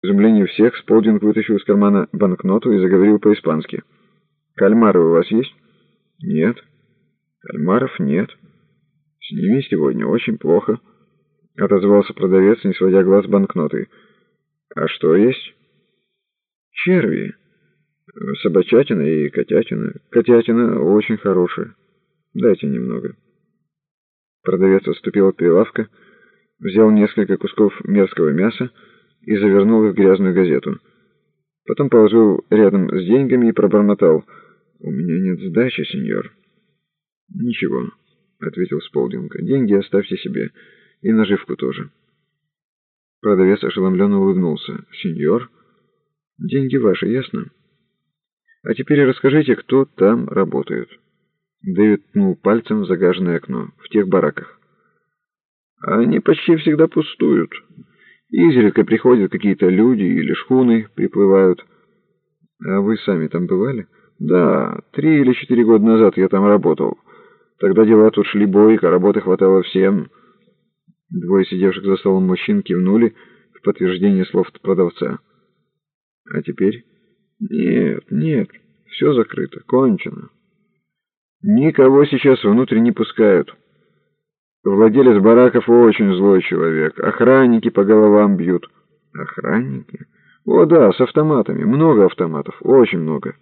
К изумлению всех, Сполдинг вытащил из кармана банкноту и заговорил по-испански. «Кальмары у вас есть?» «Нет». «Кальмаров нет. С ними сегодня очень плохо», — отозвался продавец, не сводя глаз банкноты. «А что есть?» «Черви. Собачатина и котятина. Котятина очень хорошая. Дайте немного». Продавец отступил от прилавка, взял несколько кусков мерзкого мяса и завернул их в грязную газету. Потом положил рядом с деньгами и пробормотал. «У меня нет сдачи, сеньор». «Ничего», — ответил Сполдинг. «Деньги оставьте себе. И наживку тоже». Продавец ошеломленно улыбнулся. «Сеньор, деньги ваши, ясно? А теперь расскажите, кто там работает». Дэвид ткнул пальцем в загаженное окно, в тех бараках. «Они почти всегда пустуют. Изредка приходят какие-то люди или шхуны приплывают. А вы сами там бывали?» «Да, три или четыре года назад я там работал. Тогда дела тут шли бойко, работы хватало всем». Двое сидевших за столом мужчин кивнули в подтверждение слов продавца. «А теперь?» «Нет, нет, все закрыто, кончено». Никого сейчас внутрь не пускают. Владелец бараков очень злой человек. Охранники по головам бьют. Охранники? О, да, с автоматами. Много автоматов. Очень много.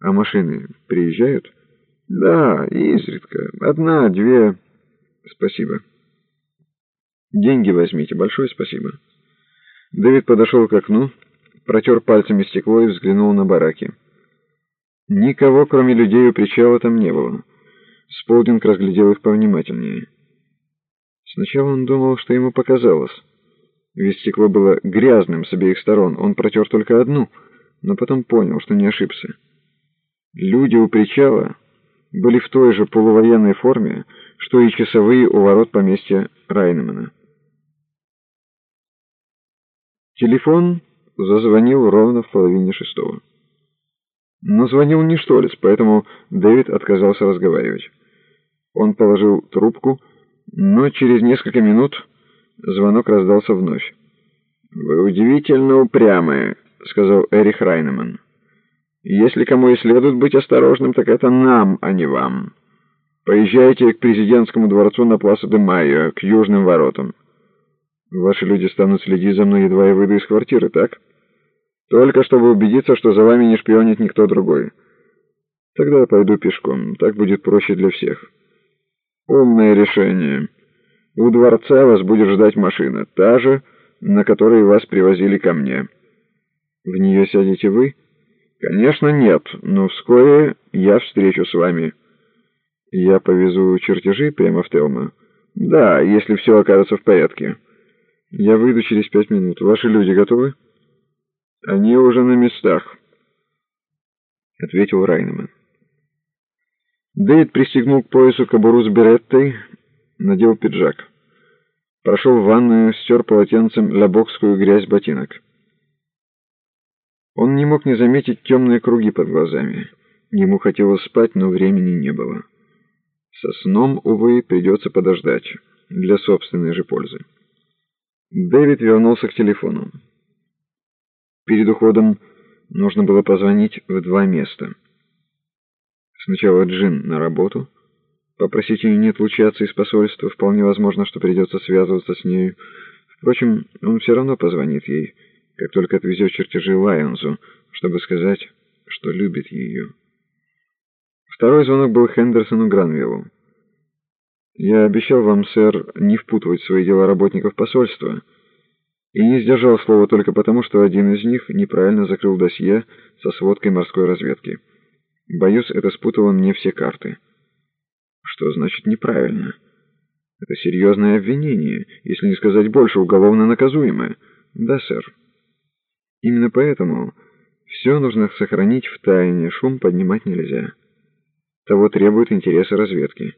А машины приезжают? Да, изредка. Одна, две. Спасибо. Деньги возьмите. Большое спасибо. Дэвид подошел к окну, протер пальцами стекло и взглянул на бараки. Никого, кроме людей у причала, там не было. Сполдинг разглядел их повнимательнее. Сначала он думал, что ему показалось. Ведь стекло было грязным с обеих сторон, он протер только одну, но потом понял, что не ошибся. Люди у причала были в той же полувоенной форме, что и часовые у ворот поместья Райнемана. Телефон зазвонил ровно в половине шестого. Но звонил не Штолец, поэтому Дэвид отказался разговаривать. Он положил трубку, но через несколько минут звонок раздался вновь. «Вы удивительно упрямые», — сказал Эрих Райнеман. «Если кому и следует быть осторожным, так это нам, а не вам. Поезжайте к президентскому дворцу на Пласу де Майо, к южным воротам. Ваши люди станут следить за мной, едва я выйду из квартиры, так?» Только чтобы убедиться, что за вами не шпионит никто другой. Тогда я пойду пешком. Так будет проще для всех. Умное решение. У дворца вас будет ждать машина, та же, на которой вас привозили ко мне. В нее сядете вы? Конечно, нет, но вскоре я встречу с вами. Я повезу чертежи прямо в Телма? Да, если все окажется в порядке. Я выйду через пять минут. Ваши люди готовы? «Они уже на местах», — ответил Райнеман. Дэвид пристегнул к поясу кобуру с береттой, надел пиджак. Прошел в ванную, стер полотенцем лябокскую грязь ботинок. Он не мог не заметить темные круги под глазами. Ему хотелось спать, но времени не было. Со сном, увы, придется подождать, для собственной же пользы. Дэвид вернулся к телефону. Перед уходом нужно было позвонить в два места. Сначала Джин на работу. Попросить ее не отлучаться из посольства. Вполне возможно, что придется связываться с нею. Впрочем, он все равно позвонит ей, как только отвезет чертежи Лайонзу, чтобы сказать, что любит ее. Второй звонок был Хендерсону Гранвиллу. «Я обещал вам, сэр, не впутывать в свои дела работников посольства» и не сдержал слова только потому, что один из них неправильно закрыл досье со сводкой морской разведки. Боюсь, это спутало мне все карты. Что значит неправильно? Это серьезное обвинение, если не сказать больше, уголовно наказуемое. Да, сэр. Именно поэтому все нужно сохранить в тайне, шум поднимать нельзя. Того требуют интересы разведки.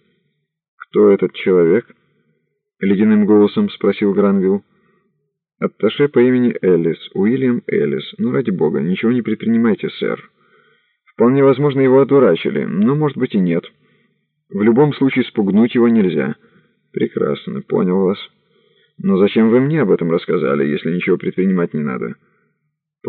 «Кто этот человек?» — ледяным голосом спросил Гранвилл. Атташе по имени Эллис, Уильям Эллис. Ну, ради бога, ничего не предпринимайте, сэр. Вполне возможно, его одурачили, но, может быть, и нет. В любом случае, спугнуть его нельзя. Прекрасно, понял вас. Но зачем вы мне об этом рассказали, если ничего предпринимать не надо?»